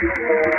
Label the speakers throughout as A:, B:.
A: Yeah.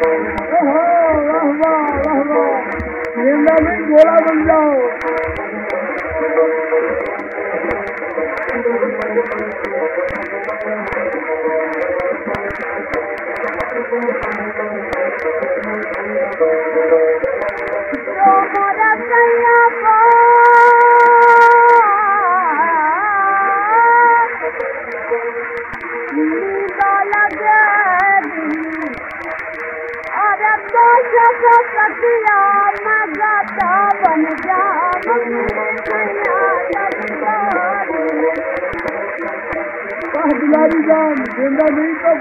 A: Oh, my God.
B: बिली जाम गंदा दिलि त